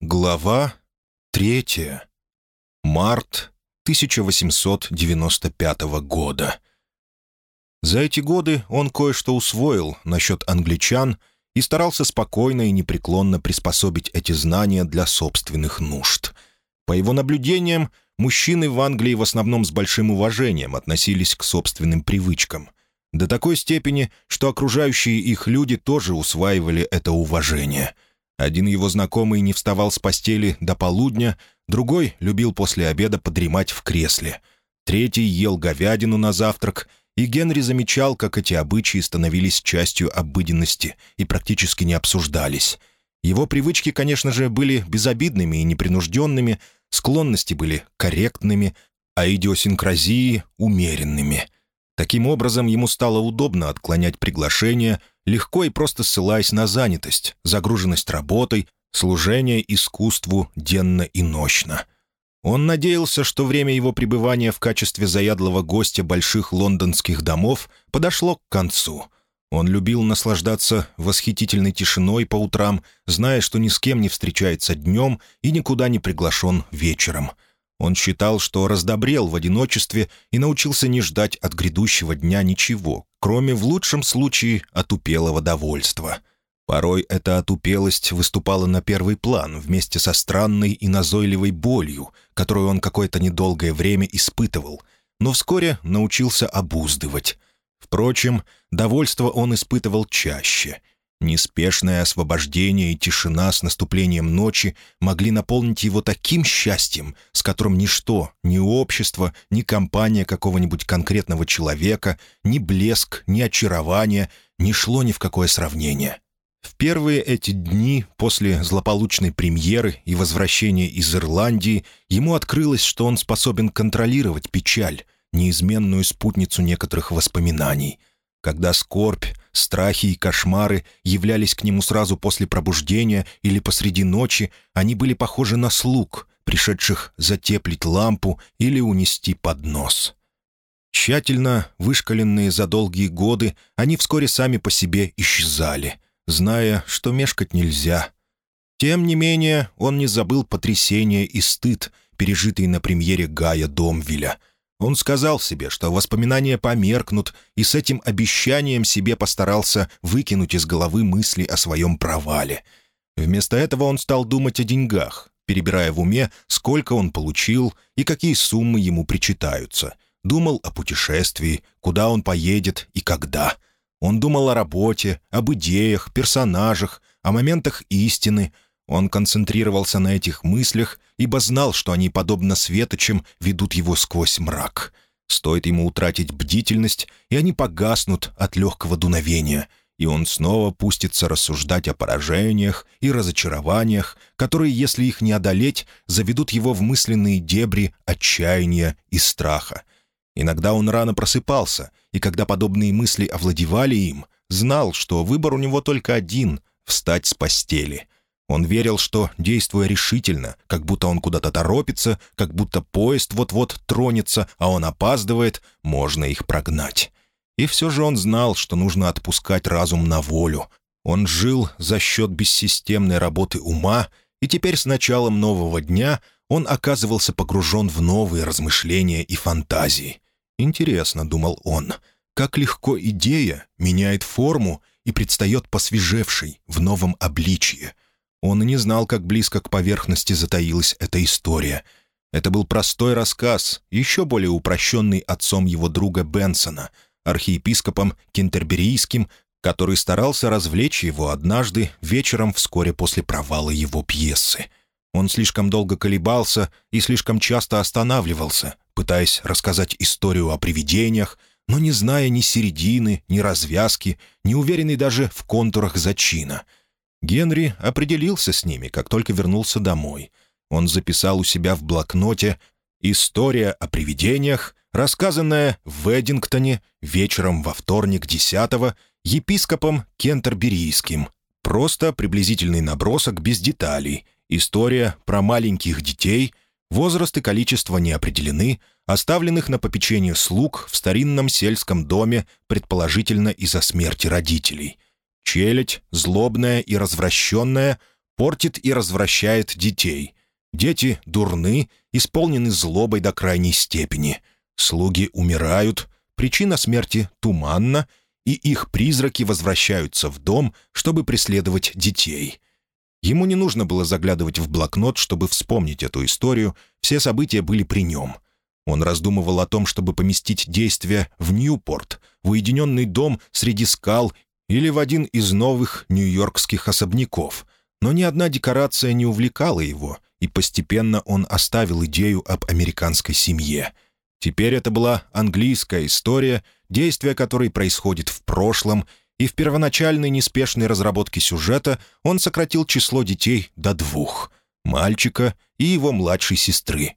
Глава третья. Март 1895 года. За эти годы он кое-что усвоил насчет англичан и старался спокойно и непреклонно приспособить эти знания для собственных нужд. По его наблюдениям, мужчины в Англии в основном с большим уважением относились к собственным привычкам. До такой степени, что окружающие их люди тоже усваивали это уважение — один его знакомый не вставал с постели до полудня, другой любил после обеда подремать в кресле. Третий ел говядину на завтрак, и Генри замечал, как эти обычаи становились частью обыденности и практически не обсуждались. Его привычки, конечно же, были безобидными и непринужденными, склонности были корректными, а идиосинкразии — умеренными. Таким образом, ему стало удобно отклонять приглашения — легко и просто ссылаясь на занятость, загруженность работой, служение искусству денно и нощно. Он надеялся, что время его пребывания в качестве заядлого гостя больших лондонских домов подошло к концу. Он любил наслаждаться восхитительной тишиной по утрам, зная, что ни с кем не встречается днем и никуда не приглашен вечером — он считал, что раздобрел в одиночестве и научился не ждать от грядущего дня ничего, кроме в лучшем случае отупелого довольства. Порой эта отупелость выступала на первый план вместе со странной и назойливой болью, которую он какое-то недолгое время испытывал, но вскоре научился обуздывать. Впрочем, довольство он испытывал чаще — Неспешное освобождение и тишина с наступлением ночи могли наполнить его таким счастьем, с которым ничто, ни общество, ни компания какого-нибудь конкретного человека, ни блеск, ни очарование не шло ни в какое сравнение. В первые эти дни после злополучной премьеры и возвращения из Ирландии ему открылось, что он способен контролировать печаль, неизменную спутницу некоторых воспоминаний. Когда скорбь, Страхи и кошмары являлись к нему сразу после пробуждения или посреди ночи, они были похожи на слуг, пришедших затеплить лампу или унести поднос. Тщательно вышкаленные за долгие годы, они вскоре сами по себе исчезали, зная, что мешкать нельзя. Тем не менее, он не забыл потрясение и стыд, пережитые на премьере Гая Домвиля — он сказал себе, что воспоминания померкнут, и с этим обещанием себе постарался выкинуть из головы мысли о своем провале. Вместо этого он стал думать о деньгах, перебирая в уме, сколько он получил и какие суммы ему причитаются. Думал о путешествии, куда он поедет и когда. Он думал о работе, об идеях, персонажах, о моментах истины — он концентрировался на этих мыслях, ибо знал, что они, подобно светочам, ведут его сквозь мрак. Стоит ему утратить бдительность, и они погаснут от легкого дуновения, и он снова пустится рассуждать о поражениях и разочарованиях, которые, если их не одолеть, заведут его в мысленные дебри отчаяния и страха. Иногда он рано просыпался, и когда подобные мысли овладевали им, знал, что выбор у него только один — встать с постели — он верил, что, действуя решительно, как будто он куда-то торопится, как будто поезд вот-вот тронется, а он опаздывает, можно их прогнать. И все же он знал, что нужно отпускать разум на волю. Он жил за счет бессистемной работы ума, и теперь с началом нового дня он оказывался погружен в новые размышления и фантазии. «Интересно», — думал он, — «как легко идея меняет форму и предстает посвежевшей в новом обличье». Он и не знал, как близко к поверхности затаилась эта история. Это был простой рассказ, еще более упрощенный отцом его друга Бенсона, архиепископом Кентерберийским, который старался развлечь его однажды вечером вскоре после провала его пьесы. Он слишком долго колебался и слишком часто останавливался, пытаясь рассказать историю о привидениях, но не зная ни середины, ни развязки, не уверенный даже в контурах зачина — Генри определился с ними, как только вернулся домой. Он записал у себя в блокноте «История о привидениях», рассказанная в Эдингтоне вечером во вторник 10-го епископом Кентерберийским. Просто приблизительный набросок без деталей. История про маленьких детей, возраст и количество не определены, оставленных на попечение слуг в старинном сельском доме, предположительно из-за смерти родителей — Челядь, злобная и развращенная, портит и развращает детей. Дети дурны, исполнены злобой до крайней степени. Слуги умирают, причина смерти туманна, и их призраки возвращаются в дом, чтобы преследовать детей. Ему не нужно было заглядывать в блокнот, чтобы вспомнить эту историю, все события были при нем. Он раздумывал о том, чтобы поместить действие в Ньюпорт, в уединенный дом среди скал или в один из новых нью-йоркских особняков. Но ни одна декорация не увлекала его, и постепенно он оставил идею об американской семье. Теперь это была английская история, действие которой происходит в прошлом, и в первоначальной неспешной разработке сюжета он сократил число детей до двух — мальчика и его младшей сестры.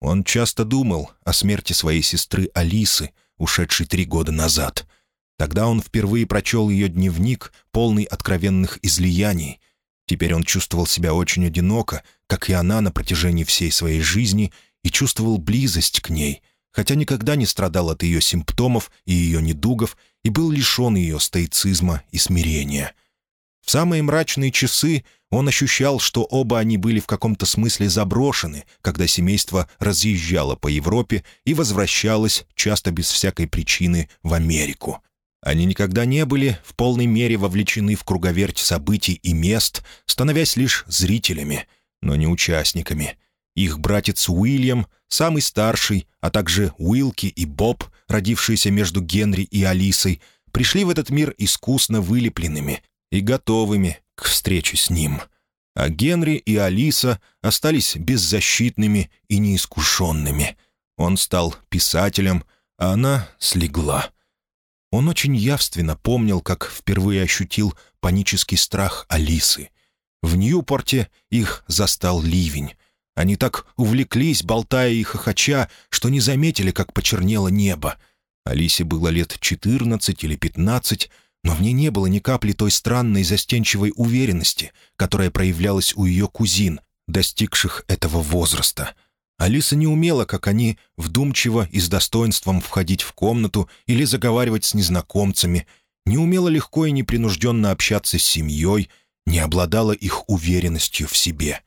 Он часто думал о смерти своей сестры Алисы, ушедшей три года назад — Тогда он впервые прочел ее дневник, полный откровенных излияний. Теперь он чувствовал себя очень одиноко, как и она на протяжении всей своей жизни, и чувствовал близость к ней, хотя никогда не страдал от ее симптомов и ее недугов и был лишен ее стоицизма и смирения. В самые мрачные часы он ощущал, что оба они были в каком-то смысле заброшены, когда семейство разъезжало по Европе и возвращалось, часто без всякой причины, в Америку. Они никогда не были в полной мере вовлечены в круговерть событий и мест, становясь лишь зрителями, но не участниками. Их братец Уильям, самый старший, а также Уилки и Боб, родившиеся между Генри и Алисой, пришли в этот мир искусно вылепленными и готовыми к встрече с ним. А Генри и Алиса остались беззащитными и неискушенными. Он стал писателем, а она слегла — он очень явственно помнил, как впервые ощутил панический страх Алисы. В Ньюпорте их застал ливень. Они так увлеклись, болтая и хохоча, что не заметили, как почернело небо. Алисе было лет четырнадцать или пятнадцать, но в ней не было ни капли той странной застенчивой уверенности, которая проявлялась у ее кузин, достигших этого возраста — Алиса не умела, как они, вдумчиво и с достоинством входить в комнату или заговаривать с незнакомцами, не умела легко и непринужденно общаться с семьей, не обладала их уверенностью в себе.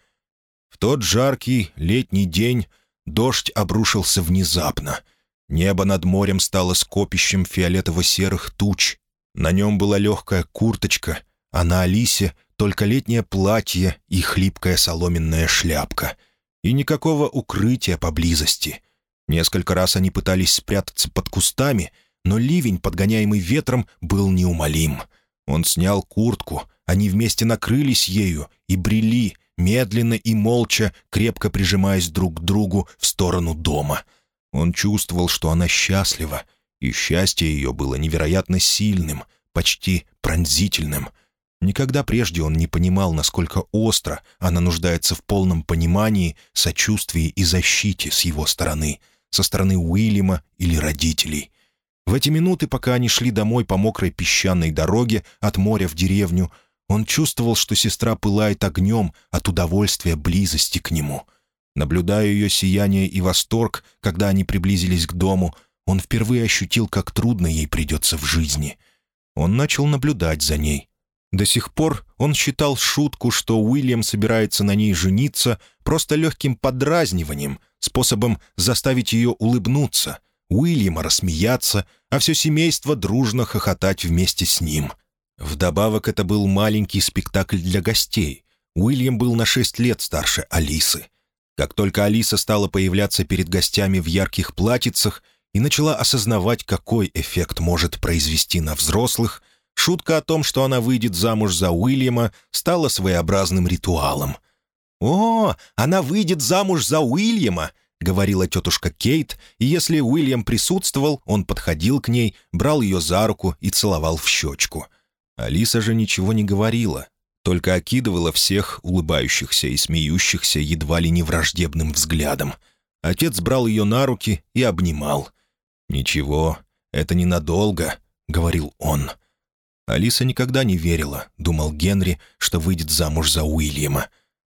В тот жаркий летний день дождь обрушился внезапно. Небо над морем стало скопищем фиолетово-серых туч. На нем была легкая курточка, а на Алисе только летнее платье и хлипкая соломенная шляпка — и никакого укрытия поблизости. Несколько раз они пытались спрятаться под кустами, но ливень, подгоняемый ветром, был неумолим. Он снял куртку, они вместе накрылись ею и брели, медленно и молча, крепко прижимаясь друг к другу в сторону дома. Он чувствовал, что она счастлива, и счастье ее было невероятно сильным, почти пронзительным — Никогда прежде он не понимал, насколько остро она нуждается в полном понимании, сочувствии и защите с его стороны, со стороны Уильяма или родителей. В эти минуты, пока они шли домой по мокрой песчаной дороге от моря в деревню, он чувствовал, что сестра пылает огнем от удовольствия близости к нему. Наблюдая ее сияние и восторг, когда они приблизились к дому, он впервые ощутил, как трудно ей придется в жизни. Он начал наблюдать за ней, до сих пор он считал шутку, что Уильям собирается на ней жениться, просто легким подразниванием, способом заставить ее улыбнуться, Уильяма рассмеяться, а все семейство дружно хохотать вместе с ним. Вдобавок это был маленький спектакль для гостей. Уильям был на шесть лет старше Алисы. Как только Алиса стала появляться перед гостями в ярких платьицах и начала осознавать, какой эффект может произвести на взрослых, Шутка о том, что она выйдет замуж за Уильяма, стала своеобразным ритуалом. «О, она выйдет замуж за Уильяма!» — говорила тетушка Кейт, и если Уильям присутствовал, он подходил к ней, брал ее за руку и целовал в щечку. Алиса же ничего не говорила, только окидывала всех улыбающихся и смеющихся едва ли не враждебным взглядом. Отец брал ее на руки и обнимал. «Ничего, это ненадолго», — говорил он. Алиса никогда не верила, думал Генри, что выйдет замуж за Уильяма.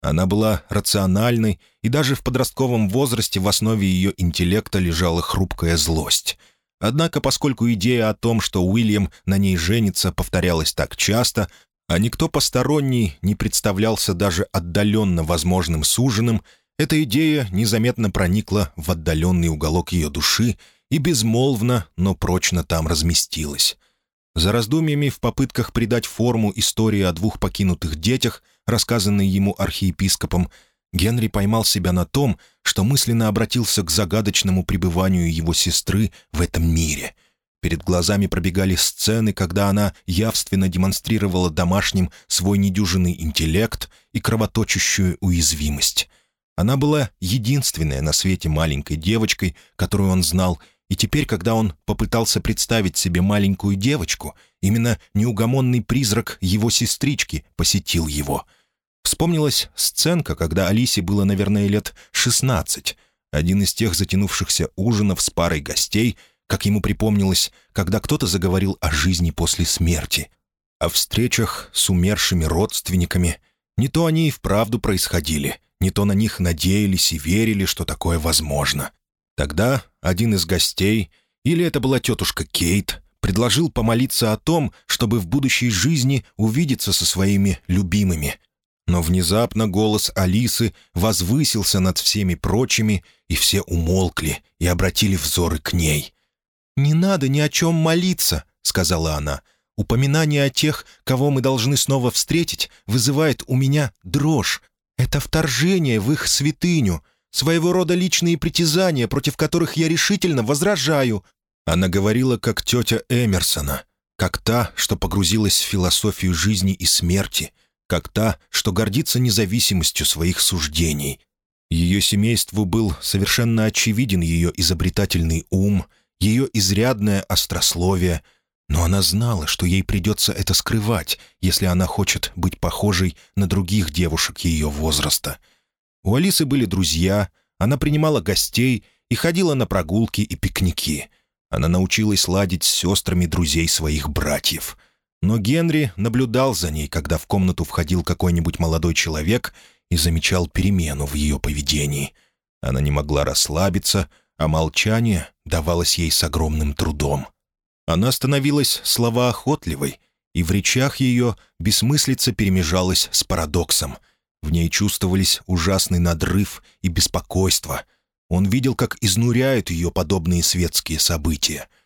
Она была рациональной, и даже в подростковом возрасте в основе ее интеллекта лежала хрупкая злость. Однако, поскольку идея о том, что Уильям на ней женится, повторялась так часто, а никто посторонний не представлялся даже отдаленно возможным суженым, эта идея незаметно проникла в отдаленный уголок ее души и безмолвно, но прочно там разместилась. За раздумьями в попытках придать форму истории о двух покинутых детях, рассказанной ему архиепископом, Генри поймал себя на том, что мысленно обратился к загадочному пребыванию его сестры в этом мире. Перед глазами пробегали сцены, когда она явственно демонстрировала домашним свой недюжинный интеллект и кровоточащую уязвимость. Она была единственная на свете маленькой девочкой, которую он знал, и теперь, когда он попытался представить себе маленькую девочку, именно неугомонный призрак его сестрички посетил его — Вспомнилась сценка, когда Алисе было, наверное, лет шестнадцать. Один из тех затянувшихся ужинов с парой гостей, как ему припомнилось, когда кто-то заговорил о жизни после смерти, о встречах с умершими родственниками. Не то они и вправду происходили, не то на них надеялись и верили, что такое возможно. Тогда один из гостей, или это была тетушка Кейт, предложил помолиться о том, чтобы в будущей жизни увидеться со своими любимыми — но внезапно голос Алисы возвысился над всеми прочими, и все умолкли и обратили взоры к ней. «Не надо ни о чем молиться», — сказала она. «Упоминание о тех, кого мы должны снова встретить, вызывает у меня дрожь. Это вторжение в их святыню, своего рода личные притязания, против которых я решительно возражаю». Она говорила, как тетя Эмерсона, как та, что погрузилась в философию жизни и смерти — как та, что гордится независимостью своих суждений. Ее семейству был совершенно очевиден ее изобретательный ум, ее изрядное острословие, но она знала, что ей придется это скрывать, если она хочет быть похожей на других девушек ее возраста. У Алисы были друзья, она принимала гостей и ходила на прогулки и пикники. Она научилась ладить с сестрами друзей своих братьев — но Генри наблюдал за ней, когда в комнату входил какой-нибудь молодой человек и замечал перемену в ее поведении. Она не могла расслабиться, а молчание давалось ей с огромным трудом. Она становилась словоохотливой, и в речах ее бессмыслица перемежалась с парадоксом. В ней чувствовались ужасный надрыв и беспокойство. Он видел, как изнуряют ее подобные светские события —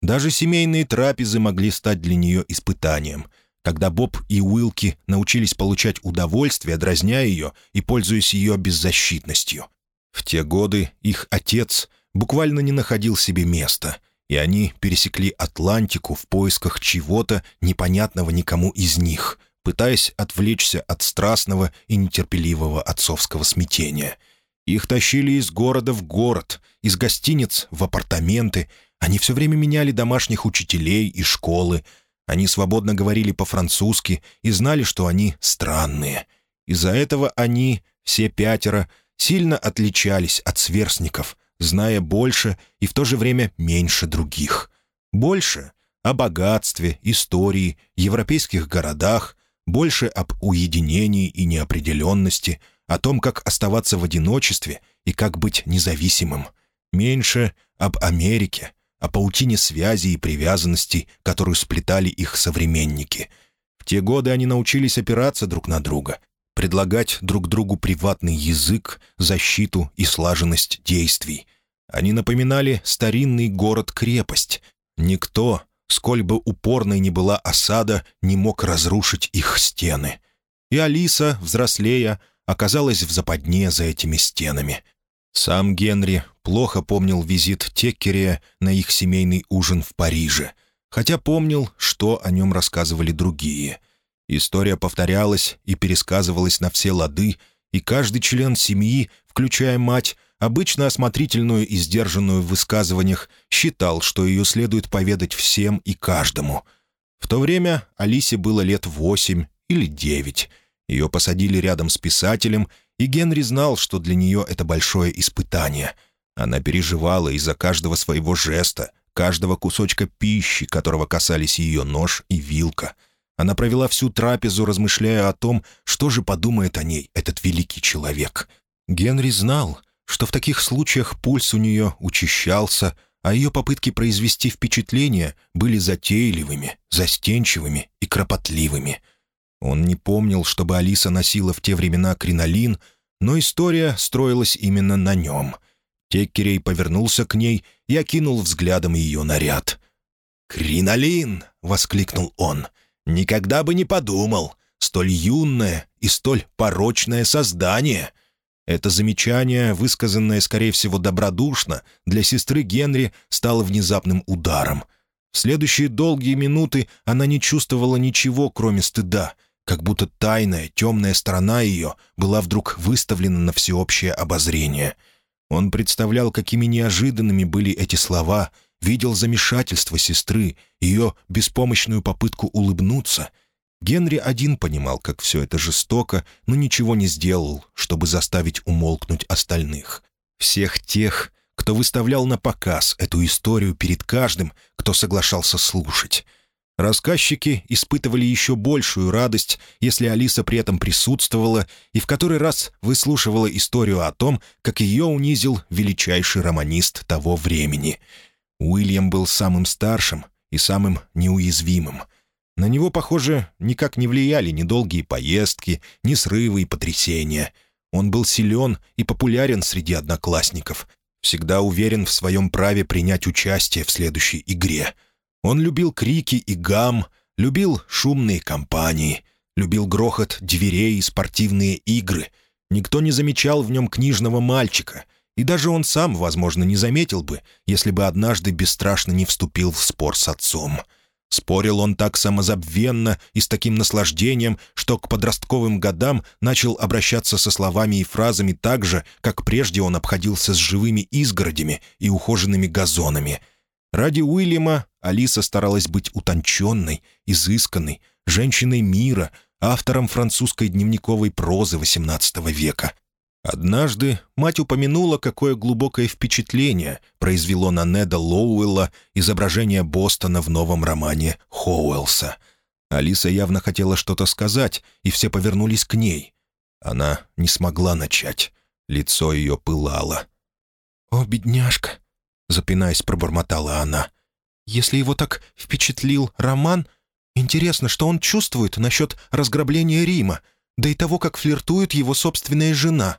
даже семейные трапезы могли стать для нее испытанием. Когда Боб и Уилки научились получать удовольствие, дразня ее и пользуясь ее беззащитностью. В те годы их отец буквально не находил себе места, и они пересекли Атлантику в поисках чего-то непонятного никому из них, пытаясь отвлечься от страстного и нетерпеливого отцовского смятения. Их тащили из города в город, из гостиниц в апартаменты — они все время меняли домашних учителей и школы. Они свободно говорили по-французски и знали, что они странные. Из-за этого они, все пятеро, сильно отличались от сверстников, зная больше и в то же время меньше других. Больше о богатстве, истории, европейских городах, больше об уединении и неопределенности, о том, как оставаться в одиночестве и как быть независимым. Меньше об Америке, о паутине связи и привязанностей, которую сплетали их современники. В те годы они научились опираться друг на друга, предлагать друг другу приватный язык, защиту и слаженность действий. Они напоминали старинный город-крепость. Никто, сколь бы упорной ни была осада, не мог разрушить их стены. И Алиса, взрослея, оказалась в западне за этими стенами — сам Генри плохо помнил визит Теккерия на их семейный ужин в Париже, хотя помнил, что о нем рассказывали другие. История повторялась и пересказывалась на все лады, и каждый член семьи, включая мать, обычно осмотрительную и сдержанную в высказываниях, считал, что ее следует поведать всем и каждому. В то время Алисе было лет восемь или девять. Ее посадили рядом с писателем, и Генри знал, что для нее это большое испытание. Она переживала из-за каждого своего жеста, каждого кусочка пищи, которого касались ее нож и вилка. Она провела всю трапезу, размышляя о том, что же подумает о ней этот великий человек. Генри знал, что в таких случаях пульс у нее учащался, а ее попытки произвести впечатление были затейливыми, застенчивыми и кропотливыми — Он не помнил, чтобы Алиса носила в те времена кринолин, но история строилась именно на нем. Теккерей повернулся к ней и окинул взглядом ее наряд. «Кринолин!» — воскликнул он. «Никогда бы не подумал! Столь юное и столь порочное создание!» Это замечание, высказанное, скорее всего, добродушно, для сестры Генри стало внезапным ударом. В следующие долгие минуты она не чувствовала ничего, кроме стыда, как будто тайная, темная сторона ее была вдруг выставлена на всеобщее обозрение. Он представлял, какими неожиданными были эти слова, видел замешательство сестры, ее беспомощную попытку улыбнуться — Генри один понимал, как все это жестоко, но ничего не сделал, чтобы заставить умолкнуть остальных. Всех тех, кто выставлял на показ эту историю перед каждым, кто соглашался слушать. Рассказчики испытывали еще большую радость, если Алиса при этом присутствовала и в который раз выслушивала историю о том, как ее унизил величайший романист того времени. Уильям был самым старшим и самым неуязвимым — на него, похоже, никак не влияли ни долгие поездки, ни срывы и потрясения. Он был силен и популярен среди одноклассников, всегда уверен в своем праве принять участие в следующей игре. Он любил крики и гам, любил шумные компании, любил грохот дверей и спортивные игры. Никто не замечал в нем книжного мальчика, и даже он сам, возможно, не заметил бы, если бы однажды бесстрашно не вступил в спор с отцом — Спорил он так самозабвенно и с таким наслаждением, что к подростковым годам начал обращаться со словами и фразами так же, как прежде он обходился с живыми изгородями и ухоженными газонами. Ради Уильяма Алиса старалась быть утонченной, изысканной, женщиной мира, автором французской дневниковой прозы XVIII века — Однажды мать упомянула, какое глубокое впечатление произвело на Неда Лоуэлла изображение Бостона в новом романе Хоуэлса. Алиса явно хотела что-то сказать, и все повернулись к ней. Она не смогла начать. Лицо ее пылало. «О, бедняжка!» — запинаясь, пробормотала она. «Если его так впечатлил роман, интересно, что он чувствует насчет разграбления Рима, да и того, как флиртует его собственная жена».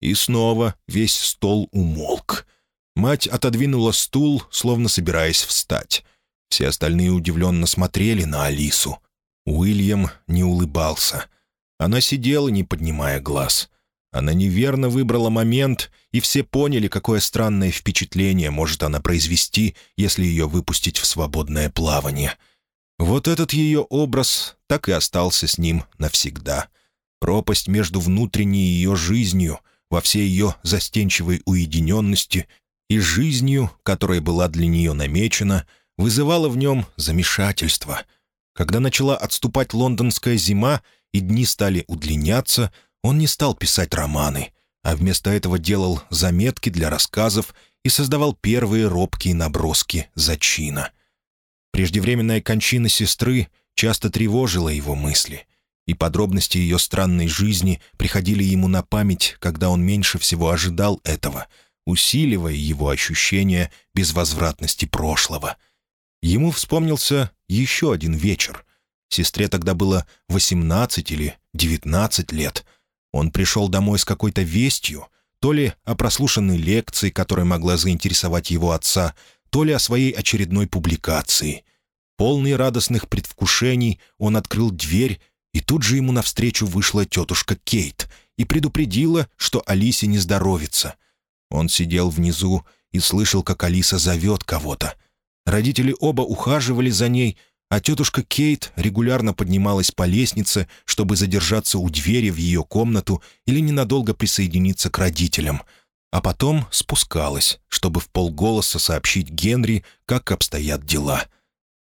И снова весь стол умолк. Мать отодвинула стул, словно собираясь встать. Все остальные удивленно смотрели на Алису. Уильям не улыбался. Она сидела, не поднимая глаз. Она неверно выбрала момент, и все поняли, какое странное впечатление может она произвести, если ее выпустить в свободное плавание. Вот этот ее образ так и остался с ним навсегда. Пропасть между внутренней ее жизнью — во всей ее застенчивой уединенности и жизнью, которая была для нее намечена, вызывала в нем замешательство. Когда начала отступать лондонская зима и дни стали удлиняться, он не стал писать романы, а вместо этого делал заметки для рассказов и создавал первые робкие наброски зачина. Преждевременная кончина сестры часто тревожила его мысли — и подробности ее странной жизни приходили ему на память, когда он меньше всего ожидал этого, усиливая его ощущение безвозвратности прошлого. Ему вспомнился еще один вечер. Сестре тогда было 18 или 19 лет. Он пришел домой с какой-то вестью, то ли о прослушанной лекции, которая могла заинтересовать его отца, то ли о своей очередной публикации. Полный радостных предвкушений он открыл дверь и тут же ему навстречу вышла тетушка Кейт и предупредила, что Алисе не здоровится. Он сидел внизу и слышал, как Алиса зовет кого-то. Родители оба ухаживали за ней, а тетушка Кейт регулярно поднималась по лестнице, чтобы задержаться у двери в ее комнату или ненадолго присоединиться к родителям, а потом спускалась, чтобы в полголоса сообщить Генри, как обстоят дела —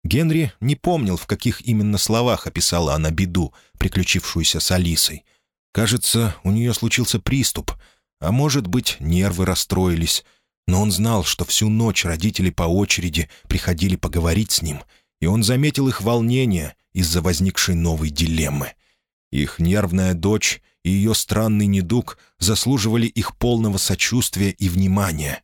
Генри не помнил, в каких именно словах описала она беду, приключившуюся с Алисой. Кажется, у нее случился приступ, а может быть, нервы расстроились. Но он знал, что всю ночь родители по очереди приходили поговорить с ним, и он заметил их волнение из-за возникшей новой дилеммы. Их нервная дочь и ее странный недуг заслуживали их полного сочувствия и внимания.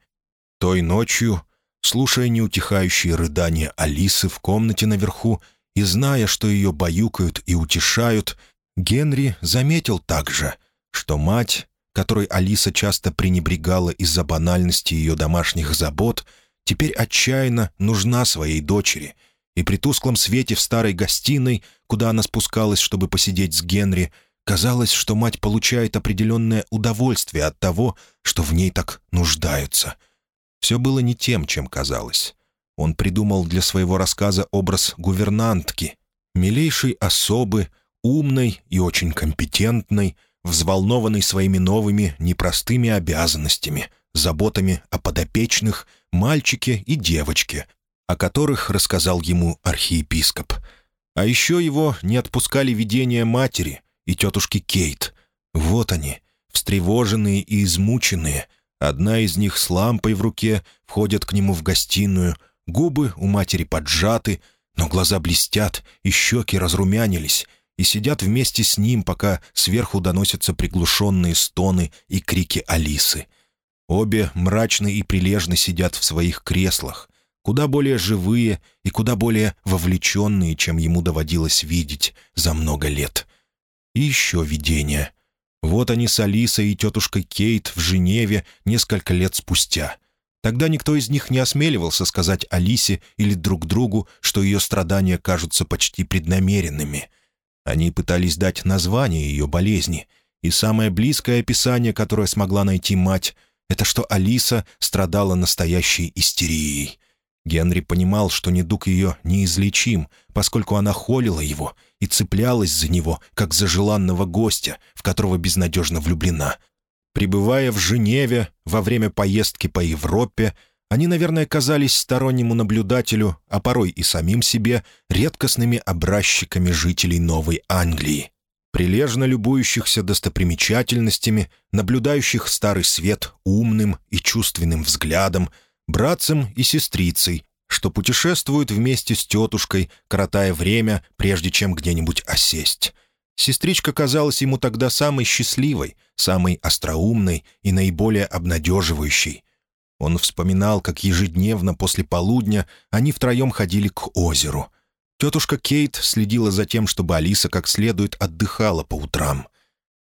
Той ночью Слушая неутихающие рыдания Алисы в комнате наверху и зная, что ее баюкают и утешают, Генри заметил также, что мать, которой Алиса часто пренебрегала из-за банальности ее домашних забот, теперь отчаянно нужна своей дочери, и при тусклом свете в старой гостиной, куда она спускалась, чтобы посидеть с Генри, казалось, что мать получает определенное удовольствие от того, что в ней так нуждаются. Все было не тем, чем казалось. Он придумал для своего рассказа образ гувернантки, милейшей особы, умной и очень компетентной, взволнованной своими новыми непростыми обязанностями, заботами о подопечных, мальчике и девочке, о которых рассказал ему архиепископ. А еще его не отпускали видения матери и тетушки Кейт. Вот они, встревоженные и измученные. Одна из них с лампой в руке входит к нему в гостиную, губы у матери поджаты, но глаза блестят, и щеки разрумянились — и сидят вместе с ним, пока сверху доносятся приглушенные стоны и крики Алисы. Обе мрачно и прилежно сидят в своих креслах, куда более живые и куда более вовлеченные, чем ему доводилось видеть за много лет. И еще видение. Вот они с Алисой и тетушкой Кейт в Женеве несколько лет спустя. Тогда никто из них не осмеливался сказать Алисе или друг другу, что ее страдания кажутся почти преднамеренными — они пытались дать название ее болезни, и самое близкое описание, которое смогла найти мать, это что Алиса страдала настоящей истерией. Генри понимал, что недуг ее неизлечим, поскольку она холила его и цеплялась за него, как за желанного гостя, в которого безнадежно влюблена. Пребывая в Женеве во время поездки по Европе, они, наверное, казались стороннему наблюдателю, а порой и самим себе, редкостными образчиками жителей Новой Англии, прилежно любующихся достопримечательностями, наблюдающих старый свет умным и чувственным взглядом, братцем и сестрицей, что путешествуют вместе с тетушкой, коротая время, прежде чем где-нибудь осесть. Сестричка казалась ему тогда самой счастливой, самой остроумной и наиболее обнадеживающей — он вспоминал, как ежедневно после полудня они втроем ходили к озеру. Тетушка Кейт следила за тем, чтобы Алиса как следует отдыхала по утрам.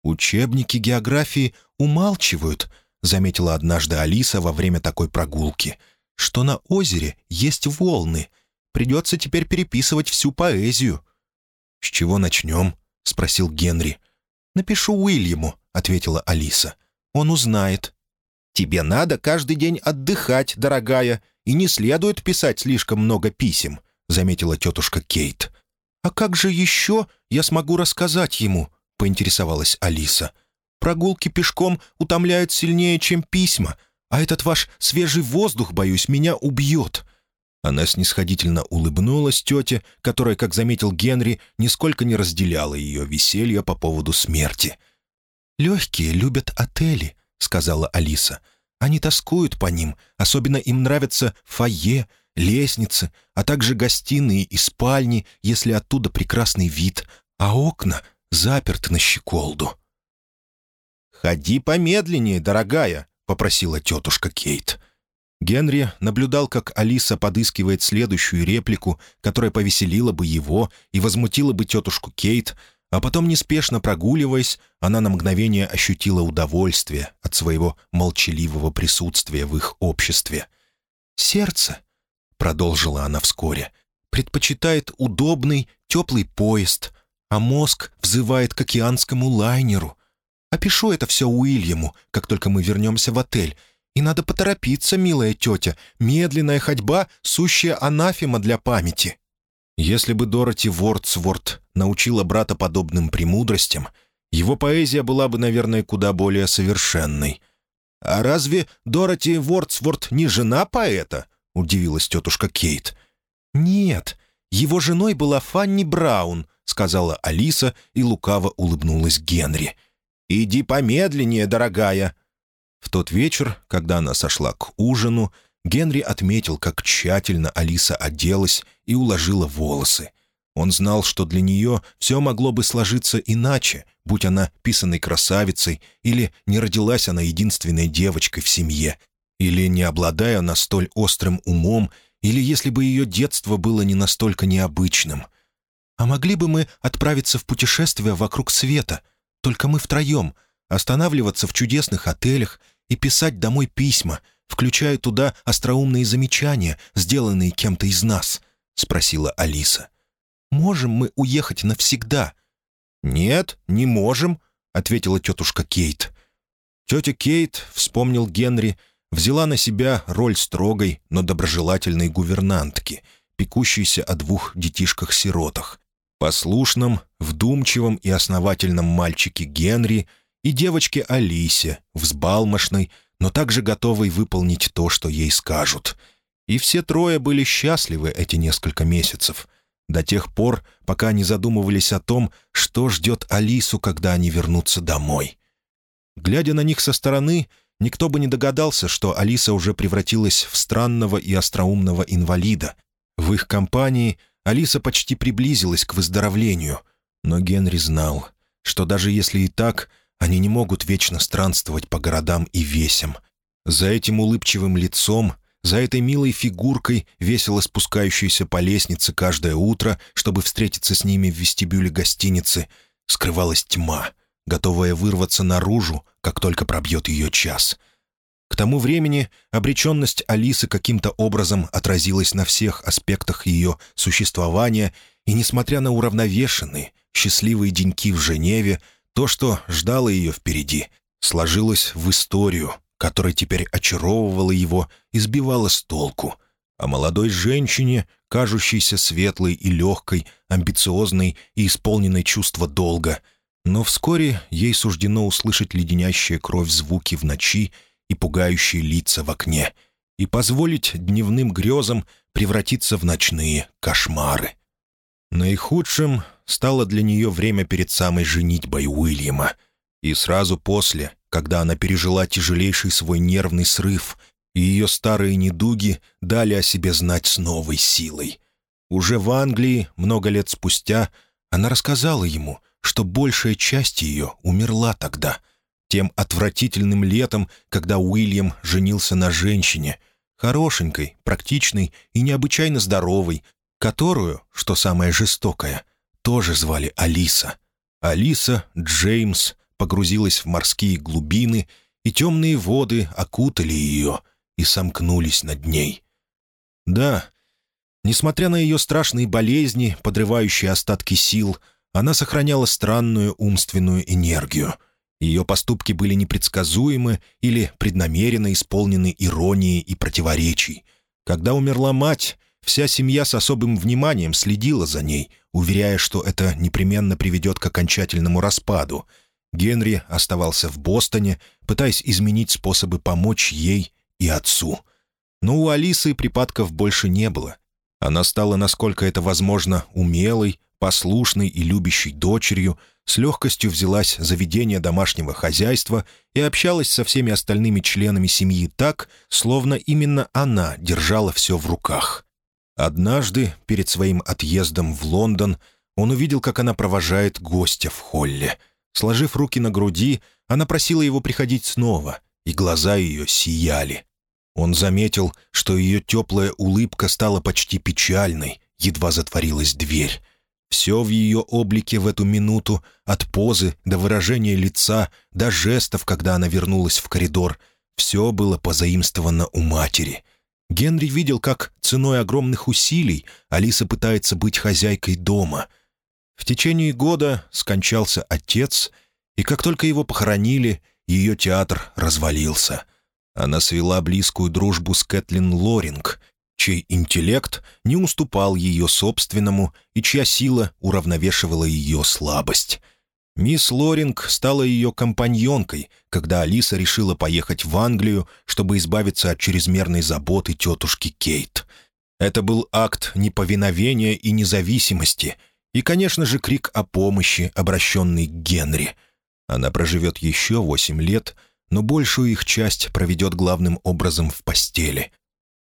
«Учебники географии умалчивают», — заметила однажды Алиса во время такой прогулки, «что на озере есть волны. Придется теперь переписывать всю поэзию». «С чего начнем?» — спросил Генри. «Напишу Уильяму», — ответила Алиса. «Он узнает». Тебе надо каждый день отдыхать, дорогая, и не следует писать слишком много писем», — заметила тетушка Кейт. «А как же еще я смогу рассказать ему?» — поинтересовалась Алиса. «Прогулки пешком утомляют сильнее, чем письма, а этот ваш свежий воздух, боюсь, меня убьет». Она снисходительно улыбнулась тете, которая, как заметил Генри, нисколько не разделяла ее веселье по поводу смерти. «Легкие любят отели», — сказала Алиса. «Они тоскуют по ним, особенно им нравятся фойе, лестницы, а также гостиные и спальни, если оттуда прекрасный вид, а окна заперты на щеколду». «Ходи помедленнее, дорогая», — попросила тетушка Кейт. Генри наблюдал, как Алиса подыскивает следующую реплику, которая повеселила бы его и возмутила бы тетушку Кейт, а потом, неспешно прогуливаясь, она на мгновение ощутила удовольствие от своего молчаливого присутствия в их обществе. «Сердце», — продолжила она вскоре, — «предпочитает удобный, теплый поезд, а мозг взывает к океанскому лайнеру. Опишу это все Уильяму, как только мы вернемся в отель, и надо поторопиться, милая тетя, медленная ходьба — сущая анафема для памяти». Если бы Дороти Вордсворт научила брата подобным премудростям, его поэзия была бы, наверное, куда более совершенной. «А разве Дороти Вордсворт не жена поэта?» — удивилась тетушка Кейт. «Нет, его женой была Фанни Браун», — сказала Алиса и лукаво улыбнулась Генри. «Иди помедленнее, дорогая». В тот вечер, когда она сошла к ужину, — Генри отметил, как тщательно Алиса оделась и уложила волосы. Он знал, что для нее все могло бы сложиться иначе, будь она писаной красавицей, или не родилась она единственной девочкой в семье, или не обладая она столь острым умом, или если бы ее детство было не настолько необычным. «А могли бы мы отправиться в путешествие вокруг света? Только мы втроем, останавливаться в чудесных отелях и писать домой письма, включая туда остроумные замечания, сделанные кем-то из нас?» — спросила Алиса. «Можем мы уехать навсегда?» «Нет, не можем», — ответила тетушка Кейт. Тетя Кейт, вспомнил Генри, взяла на себя роль строгой, но доброжелательной гувернантки, пекущейся о двух детишках-сиротах, послушном, вдумчивом и основательном мальчике Генри и девочке Алисе, взбалмошной, но также готовой выполнить то, что ей скажут. И все трое были счастливы эти несколько месяцев, до тех пор, пока не задумывались о том, что ждет Алису, когда они вернутся домой. Глядя на них со стороны, никто бы не догадался, что Алиса уже превратилась в странного и остроумного инвалида. В их компании Алиса почти приблизилась к выздоровлению, но Генри знал, что даже если и так, они не могут вечно странствовать по городам и весям. За этим улыбчивым лицом, за этой милой фигуркой, весело спускающейся по лестнице каждое утро, чтобы встретиться с ними в вестибюле гостиницы, скрывалась тьма, готовая вырваться наружу, как только пробьет ее час. К тому времени обреченность Алисы каким-то образом отразилась на всех аспектах ее существования, и, несмотря на уравновешенные, счастливые деньки в Женеве, то, что ждало ее впереди, сложилось в историю, которая теперь очаровывала его и сбивала с толку. О молодой женщине, кажущейся светлой и легкой, амбициозной и исполненной чувства долга. Но вскоре ей суждено услышать леденящие кровь звуки в ночи и пугающие лица в окне и позволить дневным грезам превратиться в ночные кошмары. Наихудшим стало для нее время перед самой женитьбой Уильяма. И сразу после, когда она пережила тяжелейший свой нервный срыв, и ее старые недуги дали о себе знать с новой силой. Уже в Англии, много лет спустя, она рассказала ему, что большая часть ее умерла тогда, тем отвратительным летом, когда Уильям женился на женщине, хорошенькой, практичной и необычайно здоровой, которую, что самое жестокое, тоже звали Алиса. Алиса Джеймс погрузилась в морские глубины, и темные воды окутали ее и сомкнулись над ней. Да, несмотря на ее страшные болезни, подрывающие остатки сил, она сохраняла странную умственную энергию. Ее поступки были непредсказуемы или преднамеренно исполнены иронией и противоречий. Когда умерла мать, Вся семья с особым вниманием следила за ней, уверяя, что это непременно приведет к окончательному распаду. Генри оставался в Бостоне, пытаясь изменить способы помочь ей и отцу. Но у Алисы припадков больше не было. Она стала, насколько это возможно, умелой, послушной и любящей дочерью, с легкостью взялась за ведение домашнего хозяйства и общалась со всеми остальными членами семьи так, словно именно она держала все в руках. Однажды, перед своим отъездом в Лондон, он увидел, как она провожает гостя в холле. Сложив руки на груди, она просила его приходить снова, и глаза ее сияли. Он заметил, что ее теплая улыбка стала почти печальной, едва затворилась дверь. Все в ее облике в эту минуту, от позы до выражения лица, до жестов, когда она вернулась в коридор, все было позаимствовано у матери — Генри видел, как ценой огромных усилий Алиса пытается быть хозяйкой дома. В течение года скончался отец, и как только его похоронили, ее театр развалился. Она свела близкую дружбу с Кэтлин Лоринг, чей интеллект не уступал ее собственному и чья сила уравновешивала ее слабость — Мисс Лоринг стала ее компаньонкой, когда Алиса решила поехать в Англию, чтобы избавиться от чрезмерной заботы тетушки Кейт. Это был акт неповиновения и независимости, и, конечно же, крик о помощи, обращенный к Генри. Она проживет еще восемь лет, но большую их часть проведет главным образом в постели.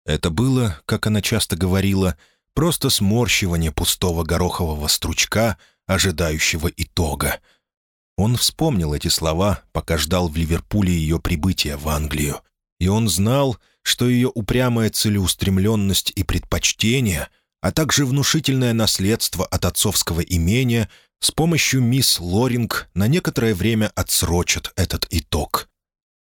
Это было, как она часто говорила, просто сморщивание пустого горохового стручка, ожидающего итога — он вспомнил эти слова, пока ждал в Ливерпуле ее прибытия в Англию. И он знал, что ее упрямая целеустремленность и предпочтение а также внушительное наследство от отцовского имения с помощью мисс Лоринг на некоторое время отсрочат этот итог.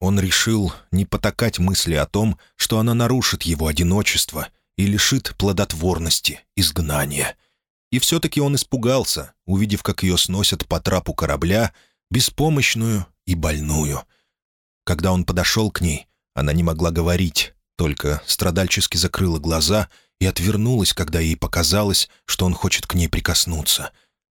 Он решил не потакать мысли о том, что она нарушит его одиночество и лишит плодотворности, изгнания. И все-таки он испугался, увидев, как ее сносят по трапу корабля, беспомощную и больную. Когда он подошел к ней, она не могла говорить, только страдальчески закрыла глаза и отвернулась, когда ей показалось, что он хочет к ней прикоснуться.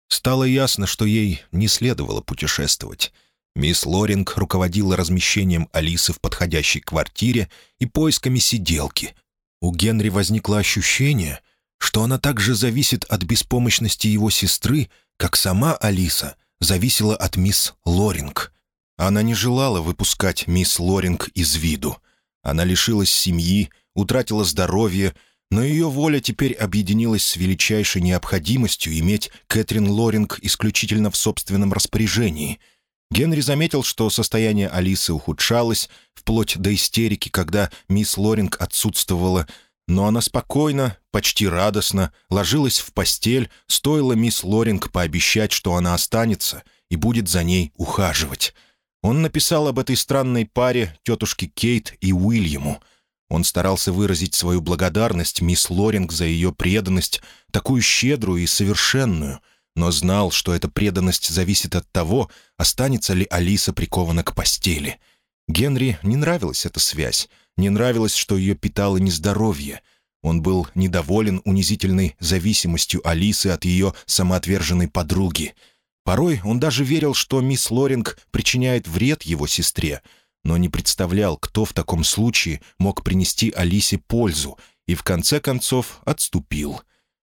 Стало ясно, что ей не следовало путешествовать. Мисс Лоринг руководила размещением Алисы в подходящей квартире и поисками сиделки. У Генри возникло ощущение, что она также зависит от беспомощности его сестры, как сама Алиса зависела от мисс Лоринг. Она не желала выпускать мисс Лоринг из виду. Она лишилась семьи, утратила здоровье, но ее воля теперь объединилась с величайшей необходимостью иметь Кэтрин Лоринг исключительно в собственном распоряжении — Генри заметил, что состояние Алисы ухудшалось, вплоть до истерики, когда мисс Лоринг отсутствовала, но она спокойно, почти радостно ложилась в постель, стоило мисс Лоринг пообещать, что она останется и будет за ней ухаживать. Он написал об этой странной паре тетушке Кейт и Уильяму. Он старался выразить свою благодарность мисс Лоринг за ее преданность, такую щедрую и совершенную — но знал, что эта преданность зависит от того, останется ли Алиса прикована к постели. Генри не нравилась эта связь, не нравилось, что ее питало нездоровье. Он был недоволен унизительной зависимостью Алисы от ее самоотверженной подруги. Порой он даже верил, что мисс Лоринг причиняет вред его сестре, но не представлял, кто в таком случае мог принести Алисе пользу, и в конце концов отступил —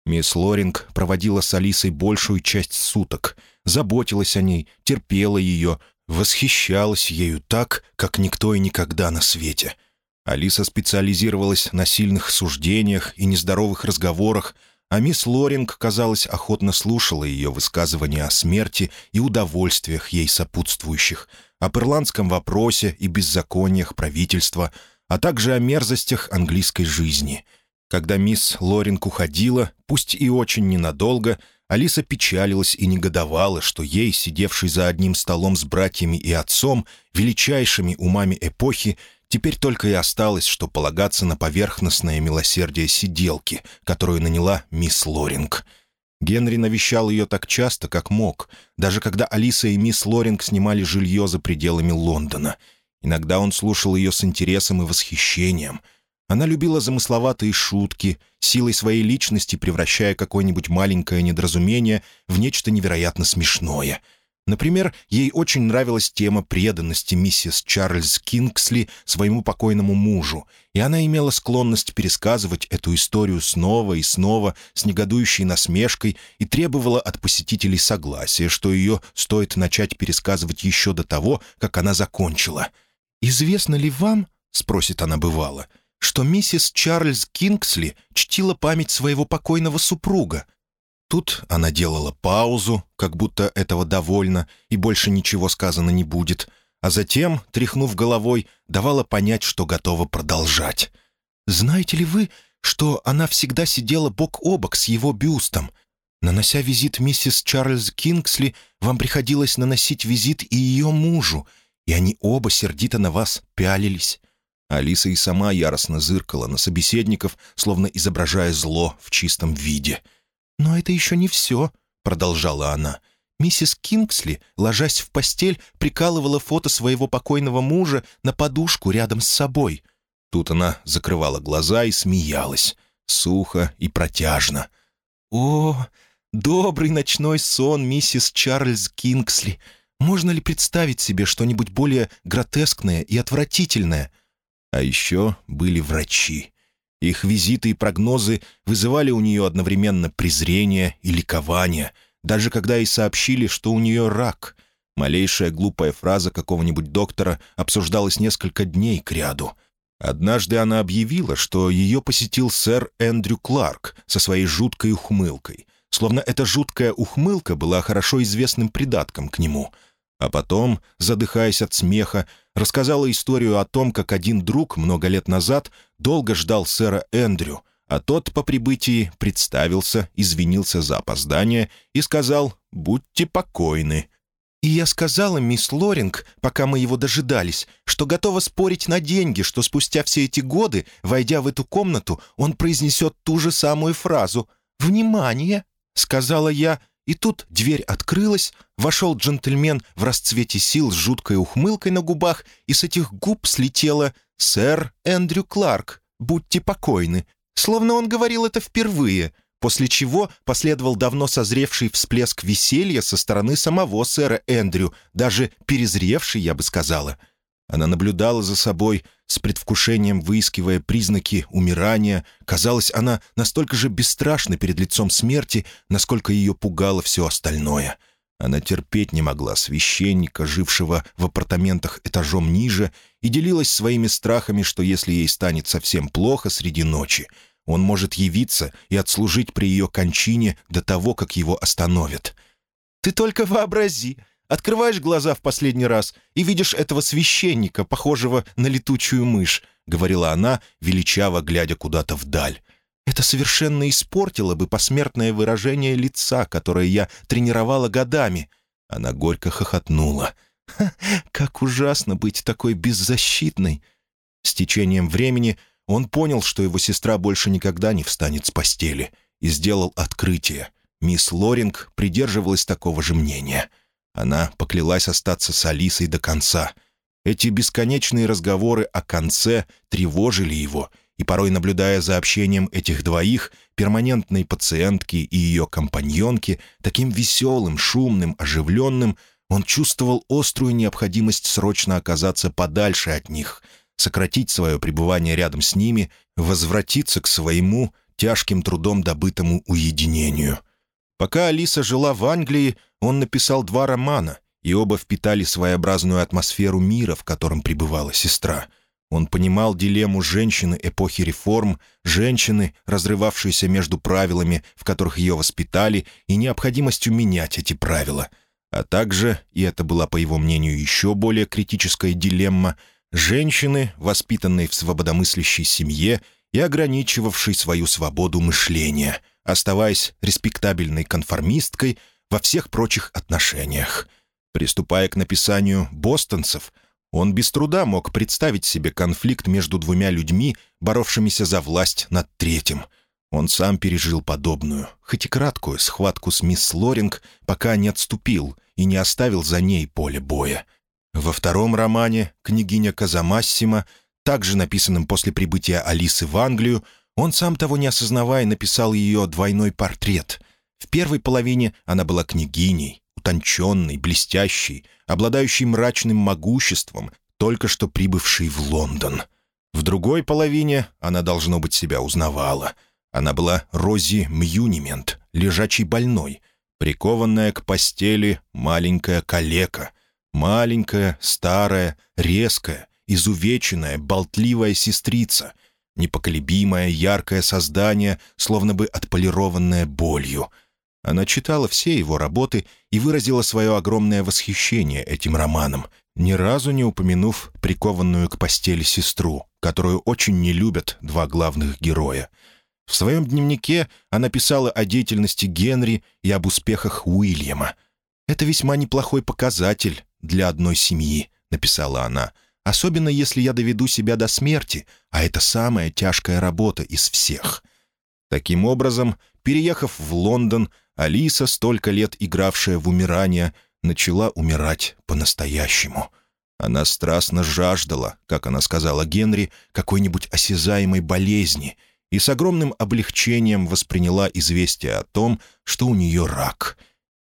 Мисс Лоринг проводила с Алисой большую часть суток, заботилась о ней, терпела ее, восхищалась ею так, как никто и никогда на свете. Алиса специализировалась на сильных суждениях и нездоровых разговорах, а мисс Лоринг, казалось, охотно слушала ее высказывания о смерти и удовольствиях ей сопутствующих, о ирландском вопросе и беззакониях правительства, а также о мерзостях английской жизни — когда мисс Лоринг уходила, пусть и очень ненадолго, Алиса печалилась и негодовала, что ей, сидевшей за одним столом с братьями и отцом, величайшими умами эпохи, теперь только и осталось, что полагаться на поверхностное милосердие сиделки, которую наняла мисс Лоринг. Генри навещал ее так часто, как мог, даже когда Алиса и мисс Лоринг снимали жилье за пределами Лондона. Иногда он слушал ее с интересом и восхищением — она любила замысловатые шутки, силой своей личности превращая какое-нибудь маленькое недоразумение в нечто невероятно смешное. Например, ей очень нравилась тема преданности миссис Чарльз Кингсли своему покойному мужу, и она имела склонность пересказывать эту историю снова и снова с негодующей насмешкой и требовала от посетителей согласия, что ее стоит начать пересказывать еще до того, как она закончила. «Известно ли вам, — спросит она бывало, — что миссис Чарльз Кингсли чтила память своего покойного супруга. Тут она делала паузу, как будто этого довольно, и больше ничего сказано не будет, а затем, тряхнув головой, давала понять, что готова продолжать. «Знаете ли вы, что она всегда сидела бок о бок с его бюстом? Нанося визит миссис Чарльз Кингсли, вам приходилось наносить визит и ее мужу, и они оба сердито на вас пялились. Алиса и сама яростно зыркала на собеседников, словно изображая зло в чистом виде. «Но это еще не все», — продолжала она. «Миссис Кингсли, ложась в постель, прикалывала фото своего покойного мужа на подушку рядом с собой». Тут она закрывала глаза и смеялась, сухо и протяжно. «О, добрый ночной сон, миссис Чарльз Кингсли! Можно ли представить себе что-нибудь более гротескное и отвратительное?» А еще были врачи. Их визиты и прогнозы вызывали у нее одновременно презрение и ликование, даже когда ей сообщили, что у нее рак. Малейшая глупая фраза какого-нибудь доктора обсуждалась несколько дней кряду. Однажды она объявила, что ее посетил сэр Эндрю Кларк со своей жуткой ухмылкой, словно эта жуткая ухмылка была хорошо известным придатком к нему — а потом, задыхаясь от смеха, рассказала историю о том, как один друг много лет назад долго ждал сэра Эндрю, а тот по прибытии представился, извинился за опоздание и сказал «Будьте покойны». И я сказала мисс Лоринг, пока мы его дожидались, что готова спорить на деньги, что спустя все эти годы, войдя в эту комнату, он произнесет ту же самую фразу «Внимание!» — сказала я, и тут дверь открылась, вошел джентльмен в расцвете сил с жуткой ухмылкой на губах, и с этих губ слетело «Сэр Эндрю Кларк, будьте покойны», словно он говорил это впервые — после чего последовал давно созревший всплеск веселья со стороны самого сэра Эндрю, даже перезревший, я бы сказала. Она наблюдала за собой, с предвкушением выискивая признаки умирания. Казалось, она настолько же бесстрашна перед лицом смерти, насколько ее пугало все остальное. Она терпеть не могла священника, жившего в апартаментах этажом ниже, и делилась своими страхами, что если ей станет совсем плохо среди ночи — он может явиться и отслужить при ее кончине до того, как его остановят. «Ты только вообрази! Открываешь глаза в последний раз и видишь этого священника, похожего на летучую мышь», — говорила она, величаво глядя куда-то вдаль. «Это совершенно испортило бы посмертное выражение лица, которое я тренировала годами». Она горько хохотнула. «Ха, как ужасно быть такой беззащитной!» С течением времени он понял, что его сестра больше никогда не встанет с постели, и сделал открытие. Мисс Лоринг придерживалась такого же мнения. Она поклялась остаться с Алисой до конца. Эти бесконечные разговоры о конце тревожили его, и порой, наблюдая за общением этих двоих, перманентной пациентки и ее компаньонки, таким веселым, шумным, оживленным, он чувствовал острую необходимость срочно оказаться подальше от них — сократить свое пребывание рядом с ними, возвратиться к своему тяжким трудом добытому уединению. Пока Алиса жила в Англии, он написал два романа, и оба впитали своеобразную атмосферу мира, в котором пребывала сестра. Он понимал дилемму женщины эпохи реформ, женщины, разрывавшейся между правилами, в которых ее воспитали, и необходимостью менять эти правила. А также, и это была, по его мнению, еще более критическая дилемма — женщины, воспитанной в свободомыслящей семье и ограничивавшей свою свободу мышления, оставаясь респектабельной конформисткой во всех прочих отношениях. Приступая к написанию «бостонцев», он без труда мог представить себе конфликт между двумя людьми, боровшимися за власть над третьим. Он сам пережил подобную, хоть и краткую, схватку с мисс Лоринг, пока не отступил и не оставил за ней поле боя — во втором романе «Княгиня Казамассима», также написанном после прибытия Алисы в Англию, он, сам того не осознавая, написал ее двойной портрет. В первой половине она была княгиней, утонченной, блестящей, обладающей мрачным могуществом, только что прибывшей в Лондон. В другой половине она, должно быть, себя узнавала. Она была Рози Мьюнимент, лежачей больной, прикованная к постели маленькая калека, Маленькая, старая, резкая, изувеченная, болтливая сестрица, непоколебимое, яркое создание, словно бы отполированное болью. Она читала все его работы и выразила свое огромное восхищение этим романом, ни разу не упомянув прикованную к постели сестру, которую очень не любят два главных героя. В своем дневнике она писала о деятельности Генри и об успехах Уильяма. Это весьма неплохой показатель, для одной семьи», — написала она, «особенно если я доведу себя до смерти, а это самая тяжкая работа из всех». Таким образом, переехав в Лондон, Алиса, столько лет игравшая в умирание, начала умирать по-настоящему. Она страстно жаждала, как она сказала Генри, какой-нибудь осязаемой болезни и с огромным облегчением восприняла известие о том, что у нее рак.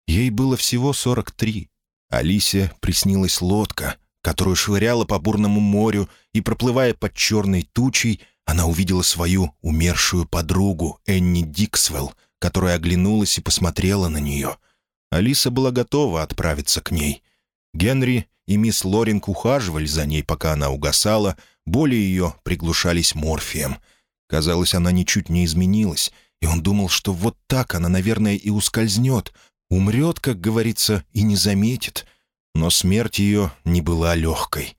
Ей было всего 43. Алисе приснилась лодка, которую швыряла по бурному морю, и, проплывая под черной тучей, она увидела свою умершую подругу Энни Диксвелл, которая оглянулась и посмотрела на нее. Алиса была готова отправиться к ней. Генри и мисс Лоринг ухаживали за ней, пока она угасала, боли ее приглушались морфием. Казалось, она ничуть не изменилась, и он думал, что вот так она, наверное, и ускользнет, Умрет, как говорится, и не заметит. Но смерть ее не была легкой.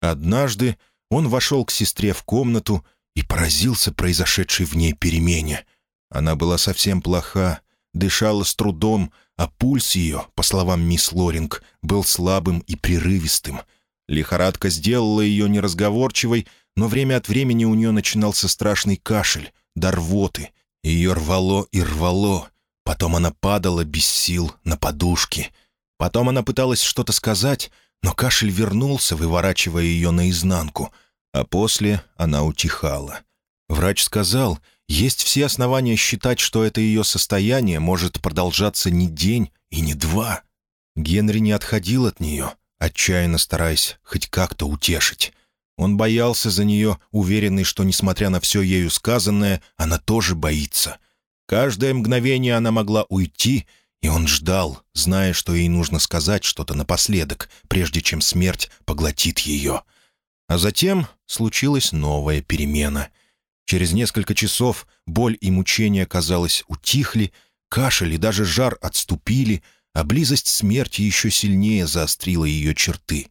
Однажды он вошел к сестре в комнату и поразился произошедшей в ней перемене. Она была совсем плоха, дышала с трудом, а пульс ее, по словам мисс Лоринг, был слабым и прерывистым. Лихорадка сделала ее неразговорчивой, но время от времени у нее начинался страшный кашель, до рвоты. Ее рвало и рвало. Потом она падала без сил на подушки. Потом она пыталась что-то сказать, но кашель вернулся, выворачивая ее наизнанку, а после она утихала. Врач сказал, есть все основания считать, что это ее состояние может продолжаться не день и не два. Генри не отходил от нее, отчаянно стараясь хоть как-то утешить. Он боялся за нее, уверенный, что, несмотря на все ею сказанное, она тоже боится. Каждое мгновение она могла уйти, и он ждал, зная, что ей нужно сказать что-то напоследок, прежде чем смерть поглотит ее. А затем случилась новая перемена. Через несколько часов боль и мучения, казалось, утихли, кашель и даже жар отступили, а близость смерти еще сильнее заострила ее черты.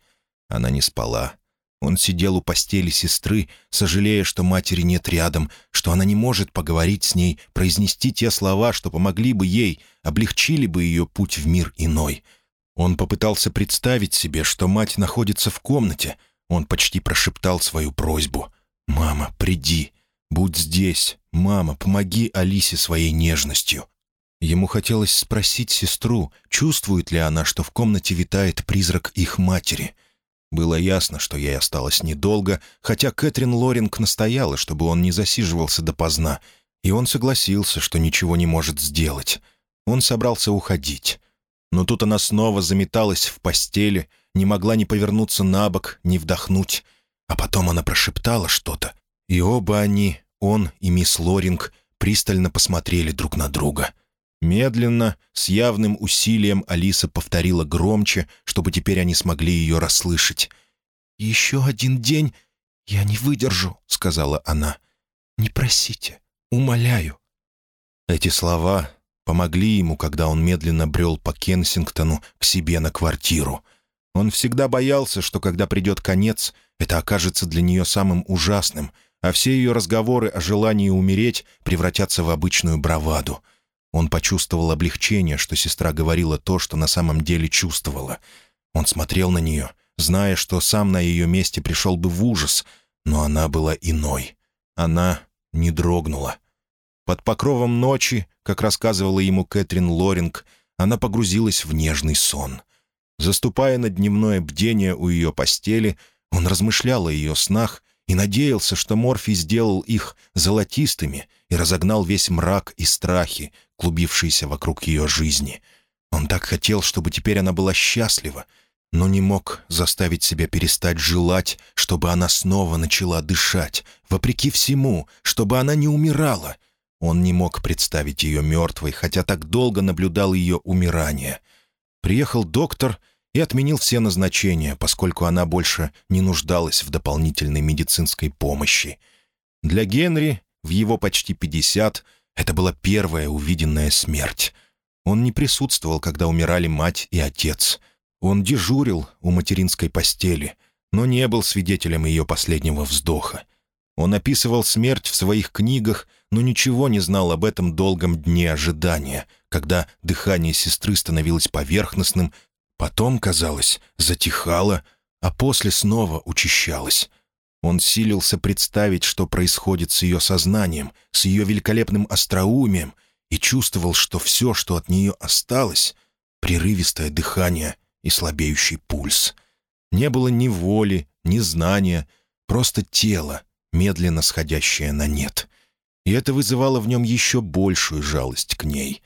Она не спала. Он сидел у постели сестры, сожалея, что матери нет рядом, что она не может поговорить с ней, произнести те слова, что помогли бы ей, облегчили бы ее путь в мир иной. Он попытался представить себе, что мать находится в комнате. Он почти прошептал свою просьбу. «Мама, приди. Будь здесь. Мама, помоги Алисе своей нежностью». Ему хотелось спросить сестру, чувствует ли она, что в комнате витает призрак их матери — было ясно, что ей осталось недолго, хотя Кэтрин Лоринг настояла, чтобы он не засиживался допоздна, и он согласился, что ничего не может сделать. Он собрался уходить. Но тут она снова заметалась в постели, не могла ни повернуться на бок, ни вдохнуть. А потом она прошептала что-то, и оба они, он и мисс Лоринг, пристально посмотрели друг на друга — Медленно, с явным усилием Алиса повторила громче, чтобы теперь они смогли ее расслышать. «Еще один день я не выдержу», — сказала она. «Не просите, умоляю». Эти слова помогли ему, когда он медленно брел по Кенсингтону к себе на квартиру. Он всегда боялся, что когда придет конец, это окажется для нее самым ужасным, а все ее разговоры о желании умереть превратятся в обычную браваду — он почувствовал облегчение, что сестра говорила то, что на самом деле чувствовала. Он смотрел на нее, зная, что сам на ее месте пришел бы в ужас, но она была иной. Она не дрогнула. Под покровом ночи, как рассказывала ему Кэтрин Лоринг, она погрузилась в нежный сон. Заступая на дневное бдение у ее постели, он размышлял о ее снах и надеялся, что Морфий сделал их золотистыми и разогнал весь мрак и страхи, клубившиеся вокруг ее жизни. Он так хотел, чтобы теперь она была счастлива, но не мог заставить себя перестать желать, чтобы она снова начала дышать, вопреки всему, чтобы она не умирала. Он не мог представить ее мертвой, хотя так долго наблюдал ее умирание. Приехал доктор и отменил все назначения, поскольку она больше не нуждалась в дополнительной медицинской помощи. Для Генри в его почти пятьдесят это была первая увиденная смерть. Он не присутствовал, когда умирали мать и отец. Он дежурил у материнской постели, но не был свидетелем ее последнего вздоха. Он описывал смерть в своих книгах, но ничего не знал об этом долгом дне ожидания, когда дыхание сестры становилось поверхностным, потом, казалось, затихало, а после снова учащалось. Он силился представить, что происходит с ее сознанием, с ее великолепным остроумием, и чувствовал, что все, что от нее осталось — прерывистое дыхание и слабеющий пульс. Не было ни воли, ни знания, просто тело, медленно сходящее на нет. И это вызывало в нем еще большую жалость к ней.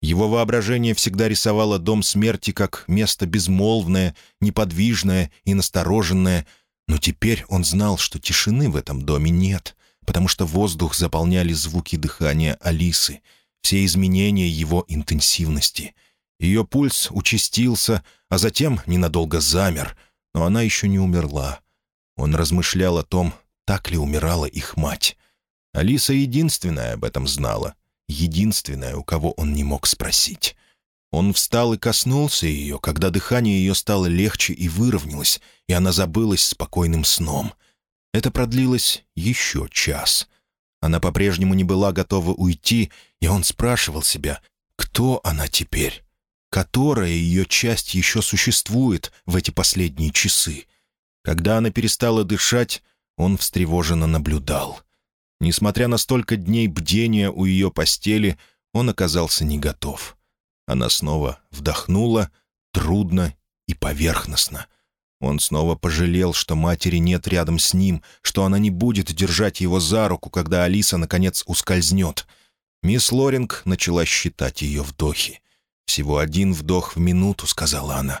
Его воображение всегда рисовало дом смерти как место безмолвное, неподвижное и настороженное — но теперь он знал, что тишины в этом доме нет, потому что воздух заполняли звуки дыхания Алисы, все изменения его интенсивности. Ее пульс участился, а затем ненадолго замер, но она еще не умерла. Он размышлял о том, так ли умирала их мать. Алиса единственная об этом знала, единственная, у кого он не мог спросить. Он встал и коснулся ее, когда дыхание ее стало легче и выровнялось, и она забылась спокойным сном. Это продлилось еще час. Она по-прежнему не была готова уйти, и он спрашивал себя, кто она теперь? Которая ее часть еще существует в эти последние часы? Когда она перестала дышать, он встревоженно наблюдал. Несмотря на столько дней бдения у ее постели, он оказался не готов. Она снова вдохнула, трудно и поверхностно. Он снова пожалел, что матери нет рядом с ним, что она не будет держать его за руку, когда Алиса, наконец, ускользнет. Мисс Лоринг начала считать ее вдохи. «Всего один вдох в минуту», — сказала она.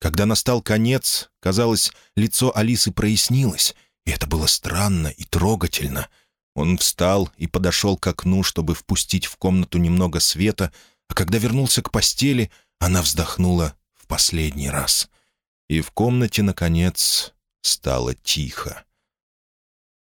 Когда настал конец, казалось, лицо Алисы прояснилось, и это было странно и трогательно. Он встал и подошел к окну, чтобы впустить в комнату немного света, когда вернулся к постели, она вздохнула в последний раз. И в комнате, наконец, стало тихо.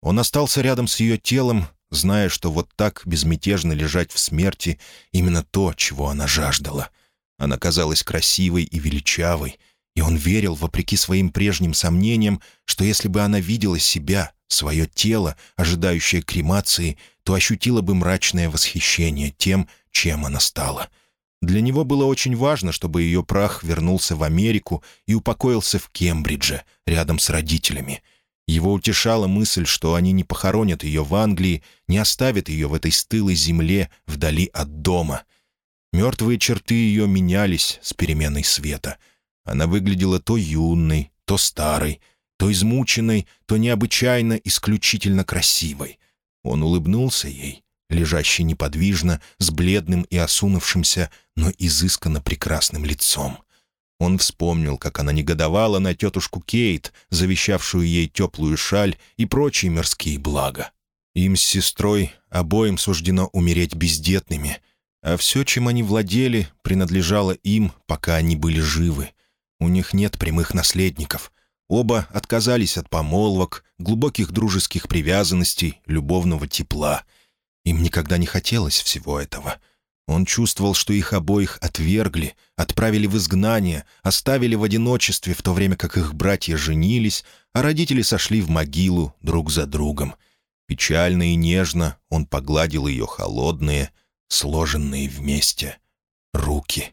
Он остался рядом с ее телом, зная, что вот так безмятежно лежать в смерти — именно то, чего она жаждала. Она казалась красивой и величавой, и он верил, вопреки своим прежним сомнениям, что если бы она видела себя, свое тело, ожидающее кремации, то ощутила бы мрачное восхищение тем, чем она стала — для него было очень важно, чтобы ее прах вернулся в Америку и упокоился в Кембридже, рядом с родителями. Его утешала мысль, что они не похоронят ее в Англии, не оставят ее в этой стылой земле вдали от дома. Мертвые черты ее менялись с переменой света. Она выглядела то юной, то старой, то измученной, то необычайно исключительно красивой. Он улыбнулся ей, лежащей неподвижно, с бледным и осунувшимся, но изысканно прекрасным лицом. Он вспомнил, как она негодовала на тетушку Кейт, завещавшую ей теплую шаль и прочие мирские блага. Им с сестрой обоим суждено умереть бездетными, а все, чем они владели, принадлежало им, пока они были живы. У них нет прямых наследников. Оба отказались от помолвок, глубоких дружеских привязанностей, любовного тепла. Им никогда не хотелось всего этого — он чувствовал, что их обоих отвергли, отправили в изгнание, оставили в одиночестве, в то время как их братья женились, а родители сошли в могилу друг за другом. Печально и нежно он погладил ее холодные, сложенные вместе руки.